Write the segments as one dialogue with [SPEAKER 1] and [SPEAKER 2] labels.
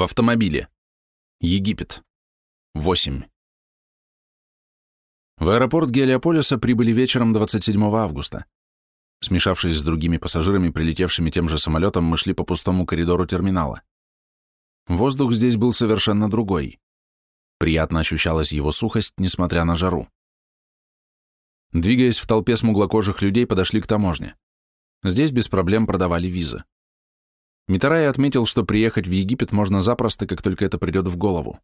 [SPEAKER 1] В автомобиле. Египет. 8. В аэропорт Гелиополиса прибыли вечером 27 августа. Смешавшись с другими пассажирами, прилетевшими тем же самолетом, мы шли по пустому коридору терминала. Воздух здесь был совершенно другой. Приятно ощущалась его сухость, несмотря на жару. Двигаясь в толпе смуглокожих людей, подошли к таможне. Здесь без проблем продавали визы. Митарай отметил, что приехать в Египет можно запросто, как только это придет в голову.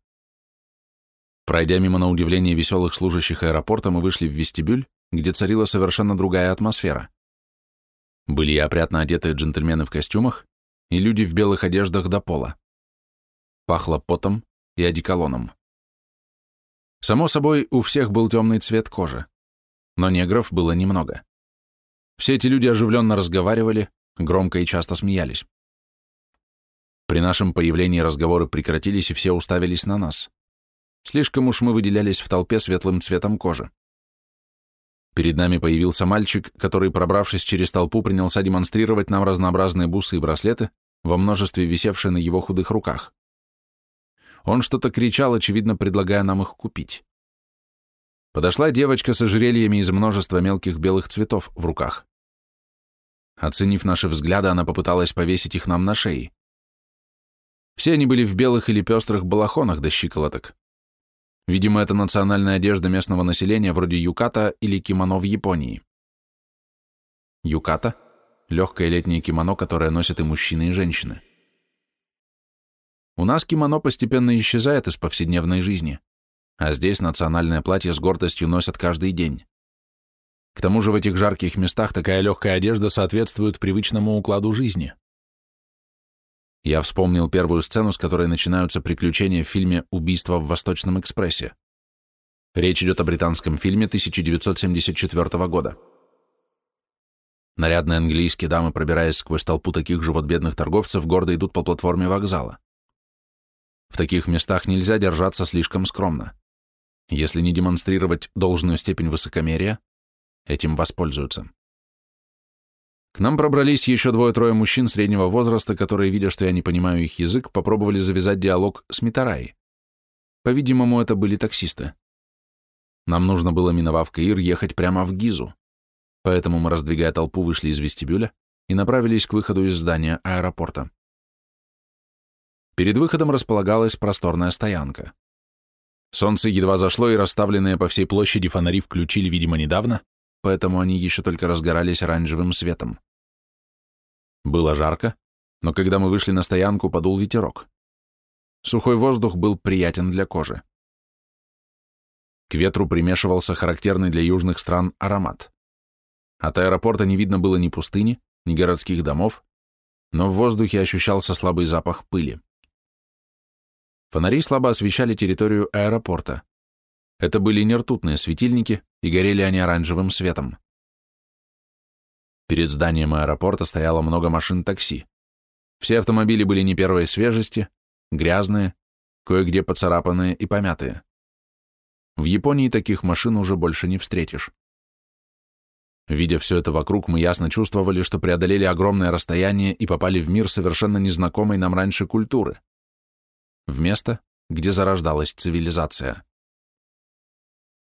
[SPEAKER 1] Пройдя мимо на удивление веселых служащих аэропорта, мы вышли в вестибюль, где царила совершенно другая атмосфера. Были и опрятно одетые джентльмены в костюмах, и люди в белых одеждах до пола. Пахло потом и одеколоном. Само собой, у всех был темный цвет кожи, но негров было немного. Все эти люди оживленно разговаривали, громко и часто смеялись. При нашем появлении разговоры прекратились, и все уставились на нас. Слишком уж мы выделялись в толпе светлым цветом кожи. Перед нами появился мальчик, который, пробравшись через толпу, принялся демонстрировать нам разнообразные бусы и браслеты, во множестве висевшие на его худых руках. Он что-то кричал, очевидно, предлагая нам их купить. Подошла девочка с ожерельями из множества мелких белых цветов в руках. Оценив наши взгляды, она попыталась повесить их нам на шеи. Все они были в белых или пестрых балахонах до щиколоток. Видимо, это национальная одежда местного населения вроде юката или кимоно в Японии. Юката – легкое летнее кимоно, которое носят и мужчины, и женщины. У нас кимоно постепенно исчезает из повседневной жизни, а здесь национальное платье с гордостью носят каждый день. К тому же в этих жарких местах такая легкая одежда соответствует привычному укладу жизни. Я вспомнил первую сцену, с которой начинаются приключения в фильме «Убийство в Восточном экспрессе». Речь идет о британском фильме 1974 года. Нарядные английские дамы, пробираясь сквозь толпу таких же вот бедных торговцев, гордо идут по платформе вокзала. В таких местах нельзя держаться слишком скромно. Если не демонстрировать должную степень высокомерия, этим воспользуются. К нам пробрались еще двое-трое мужчин среднего возраста, которые, видя, что я не понимаю их язык, попробовали завязать диалог с Митараи. По-видимому, это были таксисты. Нам нужно было, миновав Каир, ехать прямо в Гизу. Поэтому мы, раздвигая толпу, вышли из вестибюля и направились к выходу из здания аэропорта. Перед выходом располагалась просторная стоянка. Солнце едва зашло, и расставленные по всей площади фонари включили, видимо, недавно, поэтому они еще только разгорались оранжевым светом. Было жарко, но когда мы вышли на стоянку, подул ветерок. Сухой воздух был приятен для кожи. К ветру примешивался характерный для южных стран аромат. От аэропорта не видно было ни пустыни, ни городских домов, но в воздухе ощущался слабый запах пыли. Фонари слабо освещали территорию аэропорта. Это были нертутные светильники, и горели они оранжевым светом. Перед зданием аэропорта стояло много машин такси. Все автомобили были не первой свежести, грязные, кое-где поцарапанные и помятые. В Японии таких машин уже больше не встретишь. Видя все это вокруг, мы ясно чувствовали, что преодолели огромное расстояние и попали в мир совершенно незнакомой нам раньше культуры. В место, где зарождалась цивилизация.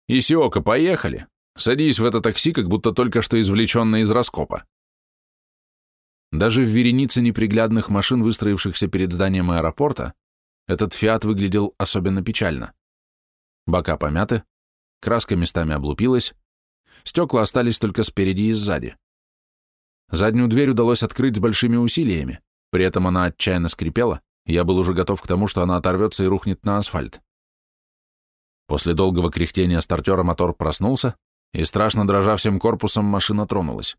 [SPEAKER 1] «Исиока, поехали! Садись в это такси, как будто только что извлеченное из раскопа». Даже в веренице неприглядных машин, выстроившихся перед зданием аэропорта, этот «Фиат» выглядел особенно печально. Бока помяты, краска местами облупилась, стекла остались только спереди и сзади. Заднюю дверь удалось открыть с большими усилиями, при этом она отчаянно скрипела, я был уже готов к тому, что она оторвется и рухнет на асфальт. После долгого кряхтения стартера мотор проснулся, и, страшно дрожа всем корпусом, машина тронулась.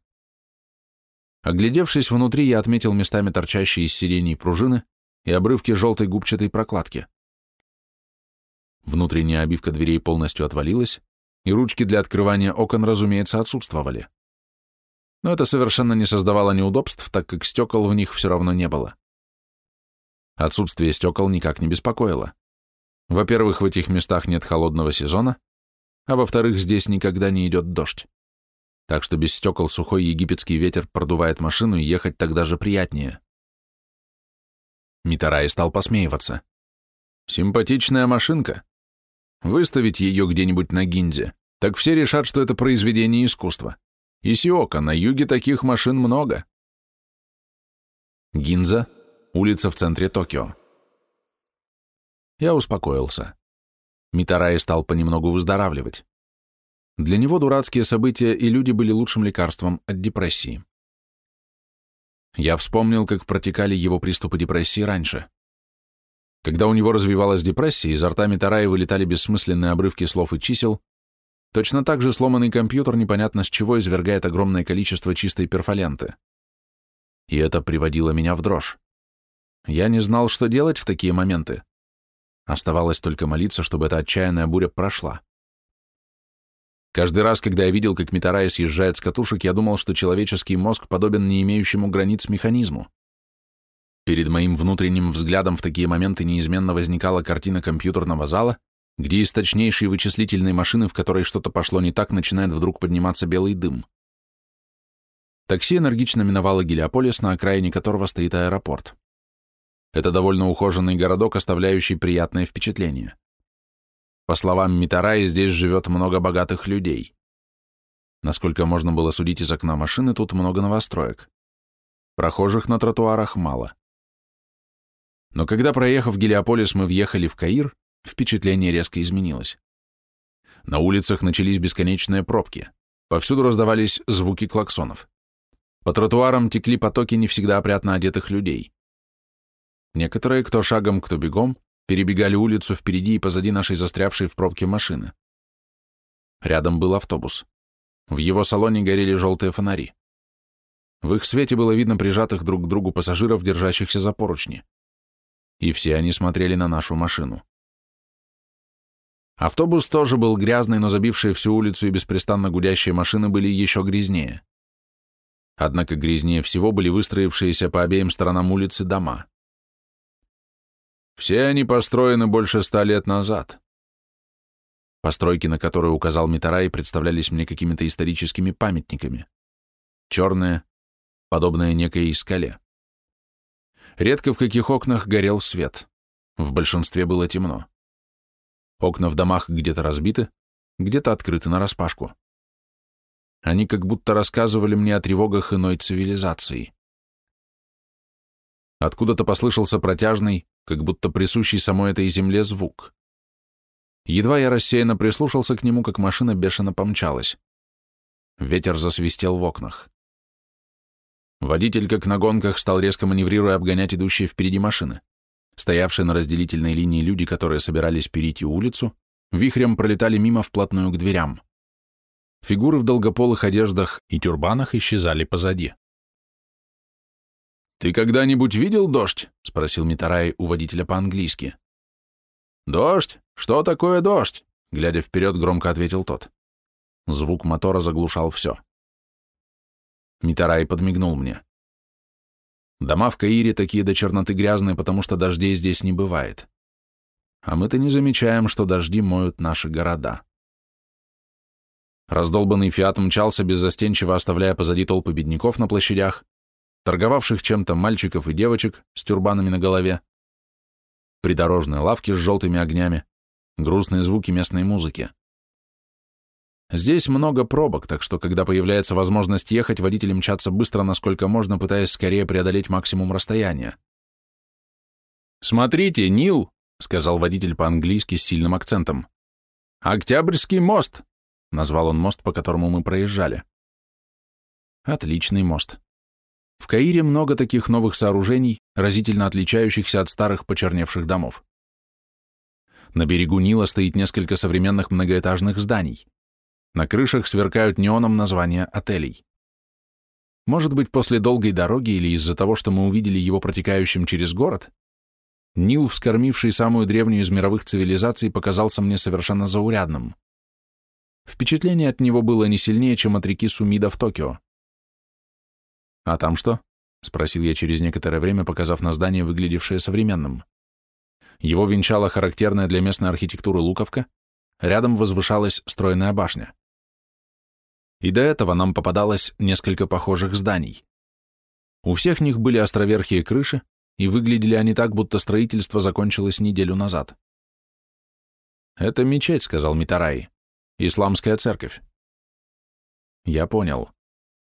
[SPEAKER 1] Оглядевшись внутри, я отметил местами торчащие из сидений пружины и обрывки желтой губчатой прокладки. Внутренняя обивка дверей полностью отвалилась, и ручки для открывания окон, разумеется, отсутствовали. Но это совершенно не создавало неудобств, так как стекол в них все равно не было. Отсутствие стекол никак не беспокоило. Во-первых, в этих местах нет холодного сезона, а во-вторых, здесь никогда не идет дождь. Так что без стекол сухой египетский ветер продувает машину, и ехать тогда же приятнее. Митарай стал посмеиваться. Симпатичная машинка. Выставить ее где-нибудь на Гинзе, так все решат, что это произведение искусства. И Сиока, на юге таких машин много. Гинза — улица в центре Токио. Я успокоился. Митараи стал понемногу выздоравливать. Для него дурацкие события и люди были лучшим лекарством от депрессии. Я вспомнил, как протекали его приступы депрессии раньше. Когда у него развивалась депрессия, изо рта Митараи вылетали бессмысленные обрывки слов и чисел, точно так же сломанный компьютер непонятно с чего извергает огромное количество чистой перфоленты. И это приводило меня в дрожь. Я не знал, что делать в такие моменты. Оставалось только молиться, чтобы эта отчаянная буря прошла. Каждый раз, когда я видел, как Митарай съезжает с катушек, я думал, что человеческий мозг подобен не имеющему границ механизму. Перед моим внутренним взглядом в такие моменты неизменно возникала картина компьютерного зала, где из точнейшей вычислительной машины, в которой что-то пошло не так, начинает вдруг подниматься белый дым. Такси энергично миновало Гелиополис, на окраине которого стоит аэропорт. Это довольно ухоженный городок, оставляющий приятное впечатление. По словам Митараи, здесь живет много богатых людей. Насколько можно было судить из окна машины, тут много новостроек. Прохожих на тротуарах мало. Но когда, проехав Гелиополис, мы въехали в Каир, впечатление резко изменилось. На улицах начались бесконечные пробки. Повсюду раздавались звуки клаксонов. По тротуарам текли потоки не всегда опрятно одетых людей. Некоторые, кто шагом, кто бегом, перебегали улицу впереди и позади нашей застрявшей в пробке машины. Рядом был автобус. В его салоне горели желтые фонари. В их свете было видно прижатых друг к другу пассажиров, держащихся за поручни. И все они смотрели на нашу машину. Автобус тоже был грязный, но забившие всю улицу и беспрестанно гудящие машины были еще грязнее. Однако грязнее всего были выстроившиеся по обеим сторонам улицы дома. Все они построены больше ста лет назад. Постройки, на которые указал Митарай, представлялись мне какими-то историческими памятниками. Черные, подобные некой скале. Редко в каких окнах горел свет. В большинстве было темно. Окна в домах где-то разбиты, где-то открыты нараспашку. Они как будто рассказывали мне о тревогах иной цивилизации. Откуда-то послышался протяжный, как будто присущий самой этой земле звук. Едва я рассеянно прислушался к нему, как машина бешено помчалась. Ветер засвистел в окнах. Водитель, как на гонках, стал резко маневрируя обгонять идущие впереди машины. Стоявшие на разделительной линии люди, которые собирались перейти улицу, вихрем пролетали мимо вплотную к дверям. Фигуры в долгополых одеждах и тюрбанах исчезали позади. «Ты когда-нибудь видел дождь?» — спросил Митарай у водителя по-английски. «Дождь? Что такое дождь?» — глядя вперед, громко ответил тот. Звук мотора заглушал все. Митарай подмигнул мне. Дома в Каире такие до черноты грязные, потому что дождей здесь не бывает. А мы-то не замечаем, что дожди моют наши города. Раздолбанный фиат мчался беззастенчиво, оставляя позади толпы бедняков на площадях, торговавших чем-то мальчиков и девочек с тюрбанами на голове, придорожные лавки с желтыми огнями, грустные звуки местной музыки. Здесь много пробок, так что, когда появляется возможность ехать, водители мчатся быстро, насколько можно, пытаясь скорее преодолеть максимум расстояния. «Смотрите, Нил!» — сказал водитель по-английски с сильным акцентом. «Октябрьский мост!» — назвал он мост, по которому мы проезжали. Отличный мост. В Каире много таких новых сооружений, разительно отличающихся от старых почерневших домов. На берегу Нила стоит несколько современных многоэтажных зданий. На крышах сверкают неоном названия отелей. Может быть, после долгой дороги или из-за того, что мы увидели его протекающим через город, Нил, вскормивший самую древнюю из мировых цивилизаций, показался мне совершенно заурядным. Впечатление от него было не сильнее, чем от реки Сумида в Токио. «А там что?» — спросил я через некоторое время, показав на здание, выглядевшее современным. Его венчала характерная для местной архитектуры луковка, рядом возвышалась стройная башня. И до этого нам попадалось несколько похожих зданий. У всех них были островерхие крыши, и выглядели они так, будто строительство закончилось неделю назад. «Это мечеть», — сказал Митараи, — «исламская церковь». Я понял.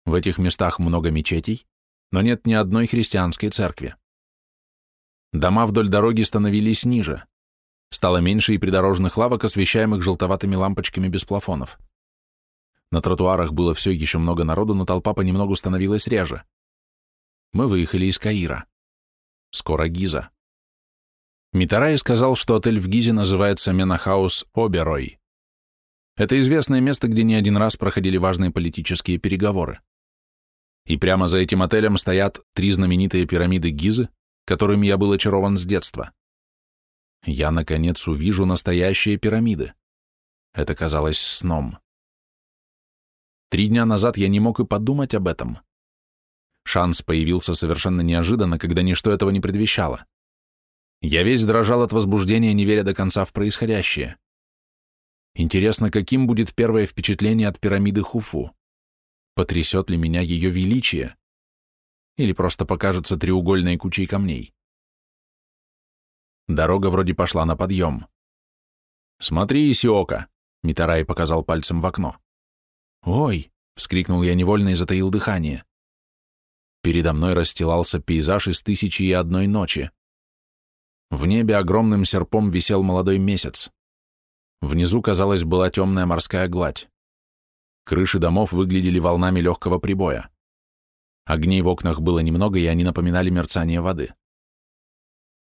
[SPEAKER 1] В этих местах много мечетей, но нет ни одной христианской церкви. Дома вдоль дороги становились ниже. Стало меньше и придорожных лавок, освещаемых желтоватыми лампочками без плафонов. На тротуарах было все еще много народу, но толпа понемногу становилась реже. Мы выехали из Каира. Скоро Гиза. Митарай сказал, что отель в Гизе называется Менахаус Оберой. Это известное место, где не один раз проходили важные политические переговоры. И прямо за этим отелем стоят три знаменитые пирамиды Гизы, которыми я был очарован с детства. Я, наконец, увижу настоящие пирамиды. Это казалось сном. Три дня назад я не мог и подумать об этом. Шанс появился совершенно неожиданно, когда ничто этого не предвещало. Я весь дрожал от возбуждения, не веря до конца в происходящее. Интересно, каким будет первое впечатление от пирамиды Хуфу? Потрясет ли меня ее величие? Или просто покажется треугольной кучей камней? Дорога вроде пошла на подъем. «Смотри, Исиока!» — Митарай показал пальцем в окно. «Ой!» — вскрикнул я невольно и затаил дыхание. Передо мной расстилался пейзаж из «Тысячи и одной ночи». В небе огромным серпом висел молодой месяц. Внизу, казалось, была темная морская гладь. Крыши домов выглядели волнами легкого прибоя. Огней в окнах было немного, и они напоминали мерцание воды.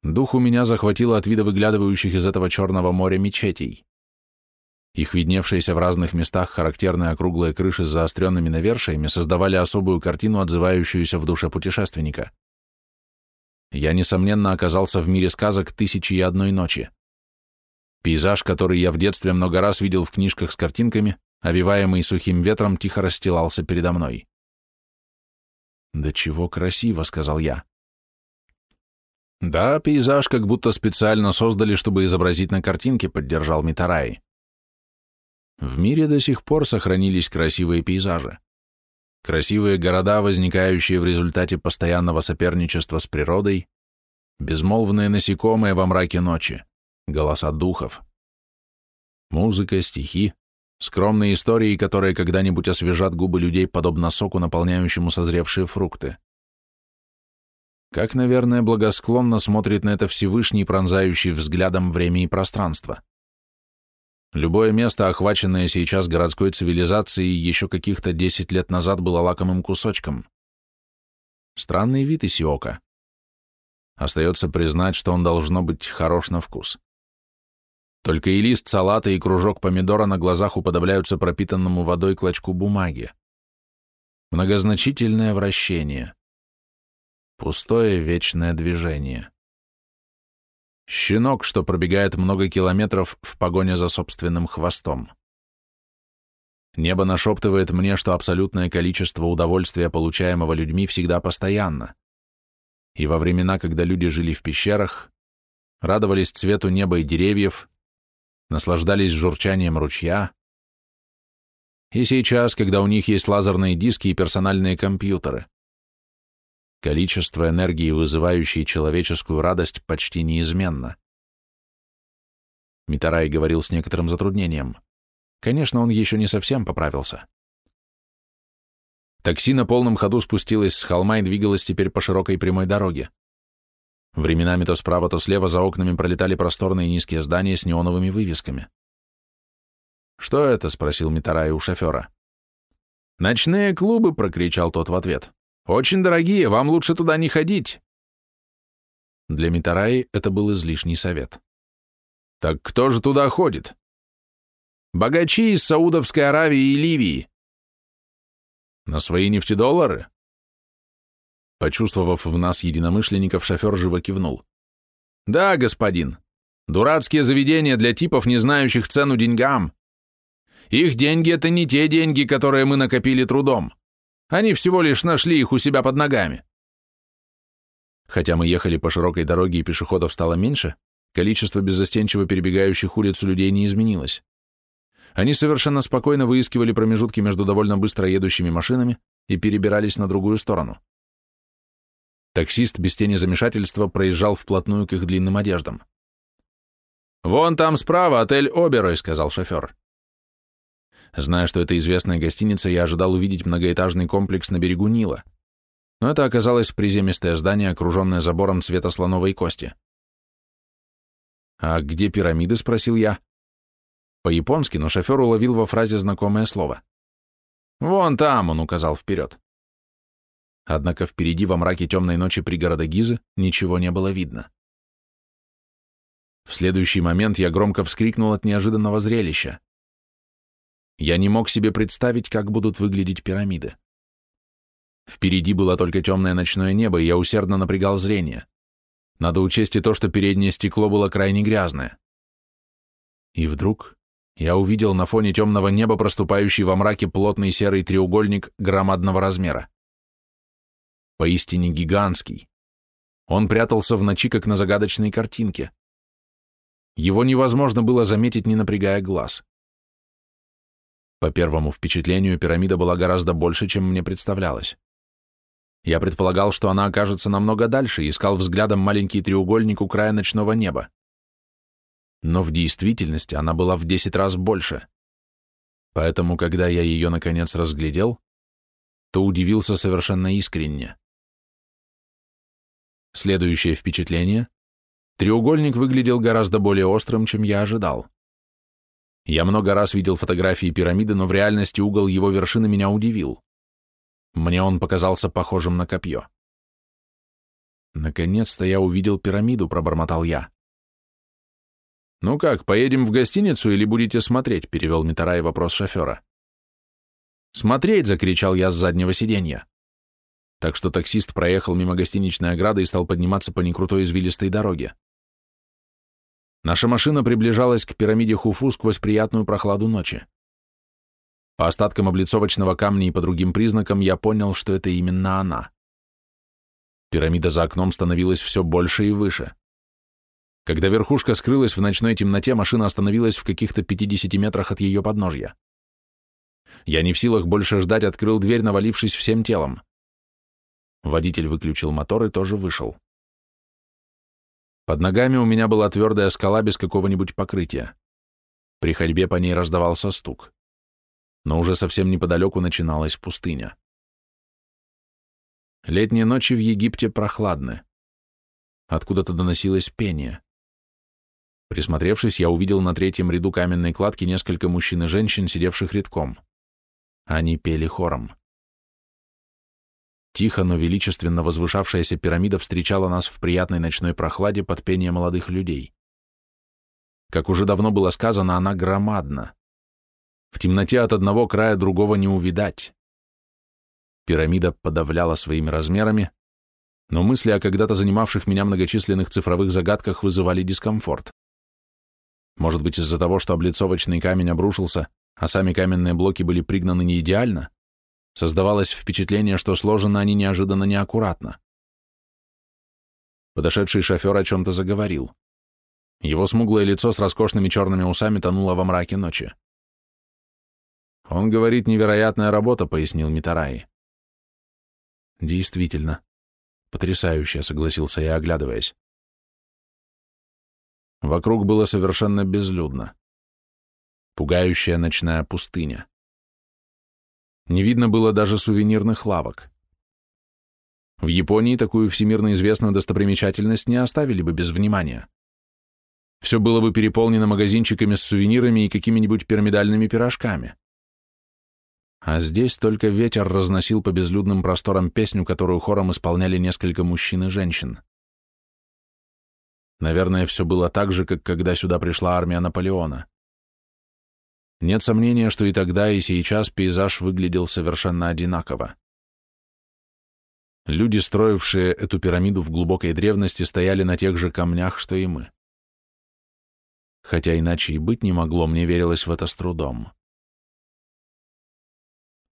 [SPEAKER 1] Дух у меня захватило от вида выглядывающих из этого черного моря мечетей. Их видневшиеся в разных местах характерные округлые крыши с заостренными навершиями создавали особую картину, отзывающуюся в душе путешественника. Я, несомненно, оказался в мире сказок «Тысячи и одной ночи». Пейзаж, который я в детстве много раз видел в книжках с картинками, овиваемый сухим ветром, тихо расстилался передо мной. «Да чего красиво», — сказал я. «Да, пейзаж как будто специально создали, чтобы изобразить на картинке», — поддержал Митараи. В мире до сих пор сохранились красивые пейзажи. Красивые города, возникающие в результате постоянного соперничества с природой, безмолвные насекомые во мраке ночи, голоса духов. Музыка, стихи, скромные истории, которые когда-нибудь освежат губы людей, подобно соку, наполняющему созревшие фрукты. Как, наверное, благосклонно смотрит на это Всевышний, пронзающий взглядом время и пространство. Любое место, охваченное сейчас городской цивилизацией, еще каких-то десять лет назад было лакомым кусочком. Странный вид Исиока. Остается признать, что он должно быть хорош на вкус. Только и лист салата, и кружок помидора на глазах уподобляются пропитанному водой клочку бумаги. Многозначительное вращение. Пустое вечное движение. Щенок, что пробегает много километров в погоне за собственным хвостом. Небо нашептывает мне, что абсолютное количество удовольствия, получаемого людьми, всегда постоянно. И во времена, когда люди жили в пещерах, радовались цвету неба и деревьев, наслаждались журчанием ручья, и сейчас, когда у них есть лазерные диски и персональные компьютеры. Количество энергии, вызывающей человеческую радость, почти неизменно. Митарай говорил с некоторым затруднением. Конечно, он еще не совсем поправился. Такси на полном ходу спустилось с холма и двигалось теперь по широкой прямой дороге. Временами то справа, то слева за окнами пролетали просторные низкие здания с неоновыми вывесками. «Что это?» — спросил Митарай у шофера. «Ночные клубы!» — прокричал тот в ответ. Очень дорогие, вам лучше туда не ходить. Для Митараи это был излишний совет. Так кто же туда ходит? Богачи из Саудовской Аравии и Ливии. На свои нефтедоллары? Почувствовав в нас единомышленников, шофер живо кивнул. Да, господин. Дурацкие заведения для типов, не знающих цену деньгам. Их деньги — это не те деньги, которые мы накопили трудом. Они всего лишь нашли их у себя под ногами. Хотя мы ехали по широкой дороге и пешеходов стало меньше, количество беззастенчиво перебегающих улицу людей не изменилось. Они совершенно спокойно выискивали промежутки между довольно быстро едущими машинами и перебирались на другую сторону. Таксист без тени замешательства проезжал вплотную к их длинным одеждам. «Вон там справа отель Оберой», — сказал шофер. Зная, что это известная гостиница, я ожидал увидеть многоэтажный комплекс на берегу Нила. Но это оказалось приземистое здание, окруженное забором цвета слоновой кости. «А где пирамиды?» — спросил я. По-японски, но шофер уловил во фразе знакомое слово. «Вон там», — он указал вперед. Однако впереди во мраке темной ночи пригорода Гизы ничего не было видно. В следующий момент я громко вскрикнул от неожиданного зрелища. Я не мог себе представить, как будут выглядеть пирамиды. Впереди было только темное ночное небо, и я усердно напрягал зрение. Надо учесть и то, что переднее стекло было крайне грязное. И вдруг я увидел на фоне темного неба проступающий во мраке плотный серый треугольник громадного размера. Поистине гигантский. Он прятался в ночи, как на загадочной картинке. Его невозможно было заметить, не напрягая глаз. По первому впечатлению, пирамида была гораздо больше, чем мне представлялось. Я предполагал, что она окажется намного дальше, и искал взглядом маленький треугольник у края ночного неба. Но в действительности она была в десять раз больше. Поэтому, когда я ее наконец разглядел, то удивился совершенно искренне. Следующее впечатление. Треугольник выглядел гораздо более острым, чем я ожидал. Я много раз видел фотографии пирамиды, но в реальности угол его вершины меня удивил. Мне он показался похожим на копье. «Наконец-то я увидел пирамиду», — пробормотал я. «Ну как, поедем в гостиницу или будете смотреть?» — перевел Митарай вопрос шофера. «Смотреть!» — закричал я с заднего сиденья. Так что таксист проехал мимо гостиничной ограды и стал подниматься по некрутой извилистой дороге. Наша машина приближалась к пирамиде Хуфу сквозь приятную прохладу ночи. По остаткам облицовочного камня и по другим признакам я понял, что это именно она. Пирамида за окном становилась все больше и выше. Когда верхушка скрылась в ночной темноте, машина остановилась в каких-то 50 метрах от ее подножья. Я не в силах больше ждать, открыл дверь, навалившись всем телом. Водитель выключил мотор и тоже вышел. Под ногами у меня была твердая скала без какого-нибудь покрытия. При ходьбе по ней раздавался стук но уже совсем неподалеку начиналась пустыня. Летние ночи в Египте прохладны. Откуда-то доносилось пение. Присмотревшись, я увидел на третьем ряду каменной кладки несколько мужчин и женщин, сидевших рядком. Они пели хором. Тихо, но величественно возвышавшаяся пирамида встречала нас в приятной ночной прохладе под пение молодых людей. Как уже давно было сказано, она громадна. В темноте от одного края другого не увидать. Пирамида подавляла своими размерами, но мысли о когда-то занимавших меня многочисленных цифровых загадках вызывали дискомфорт. Может быть, из-за того, что облицовочный камень обрушился, а сами каменные блоки были пригнаны не идеально, создавалось впечатление, что сложены они неожиданно неаккуратно. Подошедший шофер о чем-то заговорил. Его смуглое лицо с роскошными черными усами тонуло во мраке ночи. Он говорит, невероятная работа, пояснил Митараи. Действительно. Потрясающе, согласился я, оглядываясь. Вокруг было совершенно безлюдно. Пугающая ночная пустыня. Не видно было даже сувенирных лавок. В Японии такую всемирно известную достопримечательность не оставили бы без внимания. Все было бы переполнено магазинчиками с сувенирами и какими-нибудь пирамидальными пирожками а здесь только ветер разносил по безлюдным просторам песню, которую хором исполняли несколько мужчин и женщин. Наверное, все было так же, как когда сюда пришла армия Наполеона. Нет сомнения, что и тогда, и сейчас пейзаж выглядел совершенно одинаково. Люди, строившие эту пирамиду в глубокой древности, стояли на тех же камнях, что и мы. Хотя иначе и быть не могло, мне верилось в это с трудом.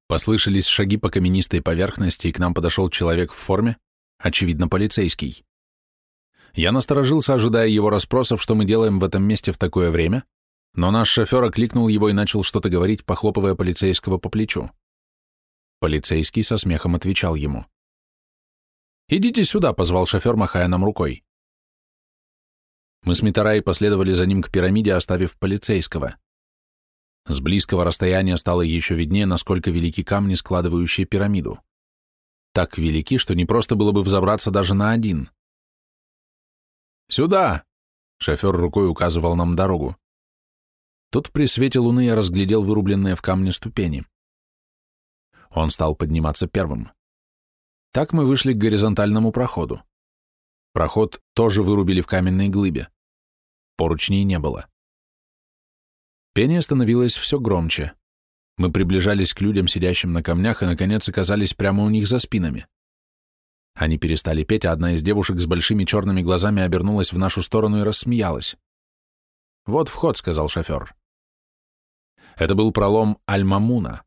[SPEAKER 1] Послышались шаги по каменистой поверхности, и к нам подошел человек в форме, очевидно, полицейский. Я насторожился, ожидая его расспросов, что мы делаем в этом месте в такое время, но наш шофер окликнул его и начал что-то говорить, похлопывая полицейского по плечу. Полицейский со смехом отвечал ему. «Идите сюда», — позвал шофер, махая нам рукой. Мы с Митарай последовали за ним к пирамиде, оставив полицейского. С близкого расстояния стало еще виднее, насколько велики камни, складывающие пирамиду. Так велики, что не просто было бы взобраться даже на один. «Сюда!» — шофер рукой указывал нам дорогу. Тут при свете луны я разглядел вырубленные в камне ступени. Он стал подниматься первым. Так мы вышли к горизонтальному проходу. Проход тоже вырубили в каменной глыбе. Поручней не было. Пение становилось все громче. Мы приближались к людям, сидящим на камнях, и, наконец, оказались прямо у них за спинами. Они перестали петь, а одна из девушек с большими черными глазами обернулась в нашу сторону и рассмеялась. «Вот вход», — сказал шофер. Это был пролом Аль-Мамуна.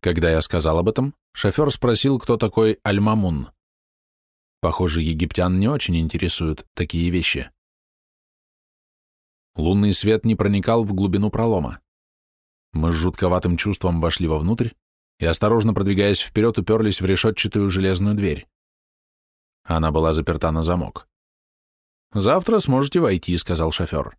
[SPEAKER 1] Когда я сказал об этом, шофер спросил, кто такой Аль-Мамун. Похоже, египтян не очень интересуют такие вещи. Лунный свет не проникал в глубину пролома. Мы с жутковатым чувством вошли вовнутрь и, осторожно продвигаясь вперед, уперлись в решетчатую железную дверь. Она была заперта на замок. «Завтра сможете войти», — сказал шофер.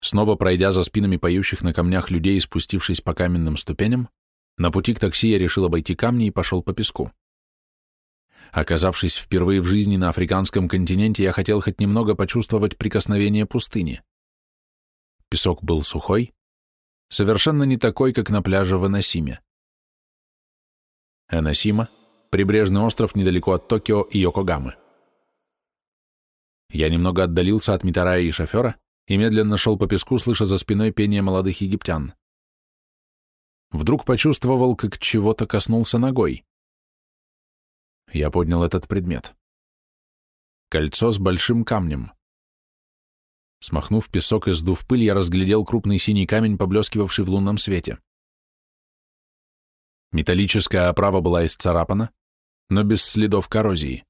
[SPEAKER 1] Снова пройдя за спинами поющих на камнях людей и спустившись по каменным ступеням, на пути к такси я решил обойти камни и пошел по песку. Оказавшись впервые в жизни на африканском континенте, я хотел хоть немного почувствовать прикосновение пустыни. Песок был сухой, совершенно не такой, как на пляже в Эносиме. Эносима — прибрежный остров недалеко от Токио и Йокогамы. Я немного отдалился от Митарая и шофера, и медленно шел по песку, слыша за спиной пение молодых египтян. Вдруг почувствовал, как чего-то коснулся ногой. Я поднял этот предмет. Кольцо с большим камнем. Смахнув песок и сдув пыль, я разглядел крупный синий камень, поблескивавший в лунном свете. Металлическая оправа была исцарапана, но без следов коррозии.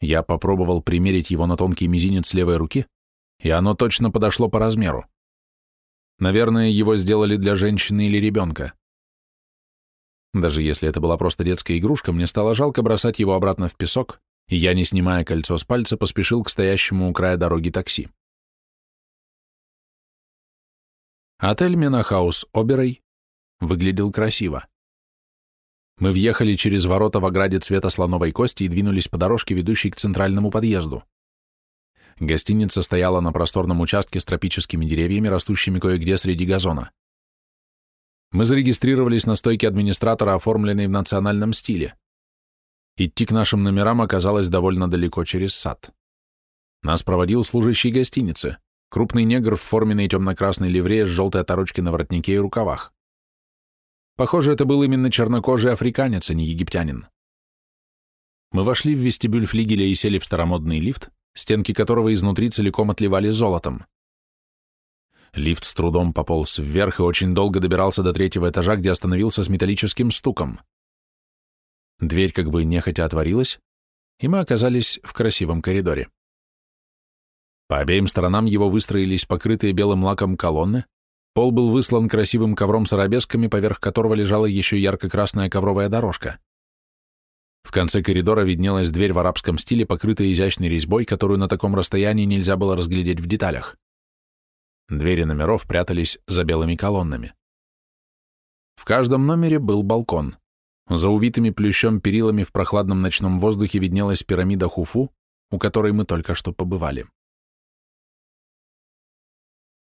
[SPEAKER 1] Я попробовал примерить его на тонкий мизинец левой руки, и оно точно подошло по размеру. Наверное, его сделали для женщины или ребенка. Даже если это была просто детская игрушка, мне стало жалко бросать его обратно в песок, и я, не снимая кольцо с пальца, поспешил к стоящему у края дороги такси. Отель Менахаус Оберей выглядел красиво. Мы въехали через ворота в ограде цвета слоновой кости и двинулись по дорожке, ведущей к центральному подъезду. Гостиница стояла на просторном участке с тропическими деревьями, растущими кое-где среди газона. Мы зарегистрировались на стойке администратора, оформленной в национальном стиле. Идти к нашим номерам оказалось довольно далеко через сад. Нас проводил служащий гостиницы, крупный негр в форменной темно-красной ливрее с желтой оторочкой на воротнике и рукавах. Похоже, это был именно чернокожий африканец, а не египтянин. Мы вошли в вестибюль флигеля и сели в старомодный лифт, стенки которого изнутри целиком отливали золотом. Лифт с трудом пополз вверх и очень долго добирался до третьего этажа, где остановился с металлическим стуком. Дверь как бы нехотя отворилась, и мы оказались в красивом коридоре. По обеим сторонам его выстроились покрытые белым лаком колонны, пол был выслан красивым ковром с арабесками, поверх которого лежала еще ярко-красная ковровая дорожка. В конце коридора виднелась дверь в арабском стиле, покрытая изящной резьбой, которую на таком расстоянии нельзя было разглядеть в деталях. Двери номеров прятались за белыми колоннами. В каждом номере был балкон. За увитыми плющом перилами в прохладном ночном воздухе виднелась пирамида Хуфу, у которой мы только что побывали.